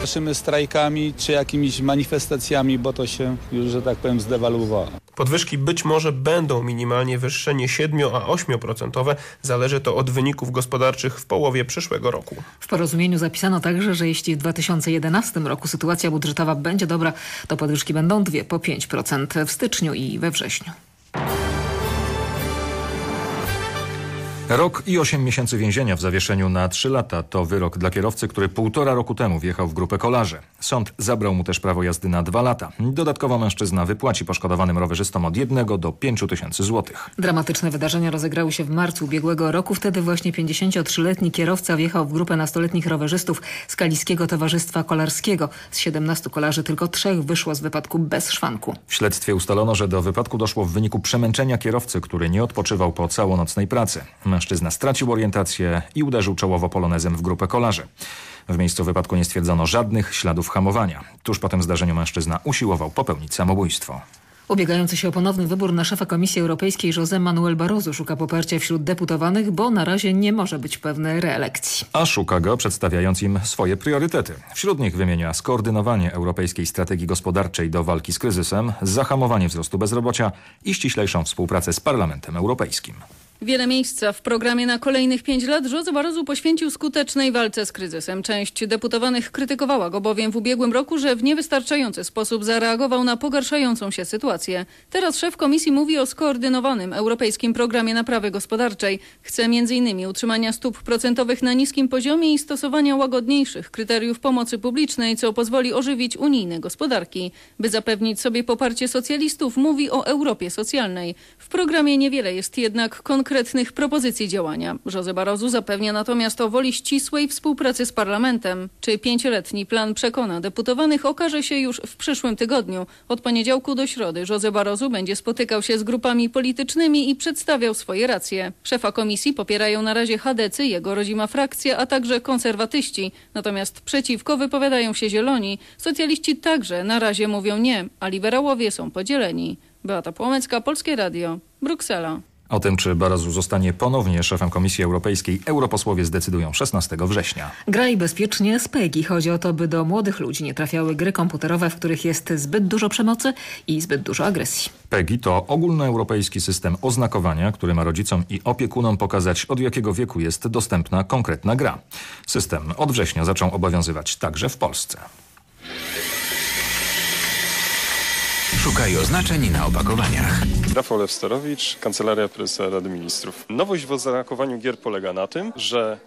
Cieszymy strajkami czy jakimiś manifestacjami, bo to się już, że tak powiem, zdewaluowało. Podwyżki być może będą minimalnie wyższe, nie 7, a 8%. Zależy to od wyników gospodarczych w połowie przyszłego roku. W porozumieniu zapisano także, że jeśli w 2011 roku sytuacja budżetowa będzie dobra, to podwyżki będą dwie po 5% w styczniu i we wrześniu. Rok i 8 miesięcy więzienia w zawieszeniu na 3 lata to wyrok dla kierowcy, który półtora roku temu wjechał w grupę kolarzy. Sąd zabrał mu też prawo jazdy na 2 lata. Dodatkowo mężczyzna wypłaci poszkodowanym rowerzystom od 1 do 5 tysięcy złotych. Dramatyczne wydarzenia rozegrały się w marcu ubiegłego roku. Wtedy właśnie 53-letni kierowca wjechał w grupę nastoletnich rowerzystów z Kaliskiego Towarzystwa Kolarskiego. Z 17 kolarzy tylko trzech wyszło z wypadku bez szwanku. W śledztwie ustalono, że do wypadku doszło w wyniku przemęczenia kierowcy, który nie odpoczywał po całonocnej pracy. Mężczyzna stracił orientację i uderzył czołowo polonezem w grupę kolarzy. W miejscu wypadku nie stwierdzono żadnych śladów hamowania. Tuż po tym zdarzeniu mężczyzna usiłował popełnić samobójstwo. Ubiegający się o ponowny wybór na szefa Komisji Europejskiej José Manuel Barroso szuka poparcia wśród deputowanych, bo na razie nie może być pewny reelekcji. A szuka go, przedstawiając im swoje priorytety. Wśród nich wymienia skoordynowanie europejskiej strategii gospodarczej do walki z kryzysem, zahamowanie wzrostu bezrobocia i ściślejszą współpracę z Parlamentem Europejskim. Wiele miejsca w programie na kolejnych pięć lat José Barroso poświęcił skutecznej walce z kryzysem. Część deputowanych krytykowała go bowiem w ubiegłym roku, że w niewystarczający sposób zareagował na pogarszającą się sytuację. Teraz szef komisji mówi o skoordynowanym europejskim programie naprawy gospodarczej. Chce m.in. utrzymania stóp procentowych na niskim poziomie i stosowania łagodniejszych kryteriów pomocy publicznej, co pozwoli ożywić unijne gospodarki. By zapewnić sobie poparcie socjalistów, mówi o Europie socjalnej. W programie niewiele jest jednak konkretnych konkretnych propozycji działania. José Barroso zapewnia natomiast o woli ścisłej współpracy z parlamentem. Czy pięcioletni plan przekona deputowanych okaże się już w przyszłym tygodniu. Od poniedziałku do środy José Barroso będzie spotykał się z grupami politycznymi i przedstawiał swoje racje. Szefa komisji popierają na razie Hadecy, jego rodzima frakcja, a także konserwatyści. Natomiast przeciwko wypowiadają się zieloni. Socjaliści także na razie mówią nie, a liberałowie są podzieleni. Beata Płomecka, Polskie Radio, Bruksela. O tym, czy Barroso zostanie ponownie szefem Komisji Europejskiej, europosłowie zdecydują 16 września. Graj bezpiecznie z PEGI. Chodzi o to, by do młodych ludzi nie trafiały gry komputerowe, w których jest zbyt dużo przemocy i zbyt dużo agresji. PEGI to ogólnoeuropejski system oznakowania, który ma rodzicom i opiekunom pokazać, od jakiego wieku jest dostępna konkretna gra. System od września zaczął obowiązywać także w Polsce. Szukaj oznaczeń na opakowaniach. Rafał Lewsterowicz, Kancelaria Prezesa Rady Ministrów. Nowość w oznakowaniu gier polega na tym, że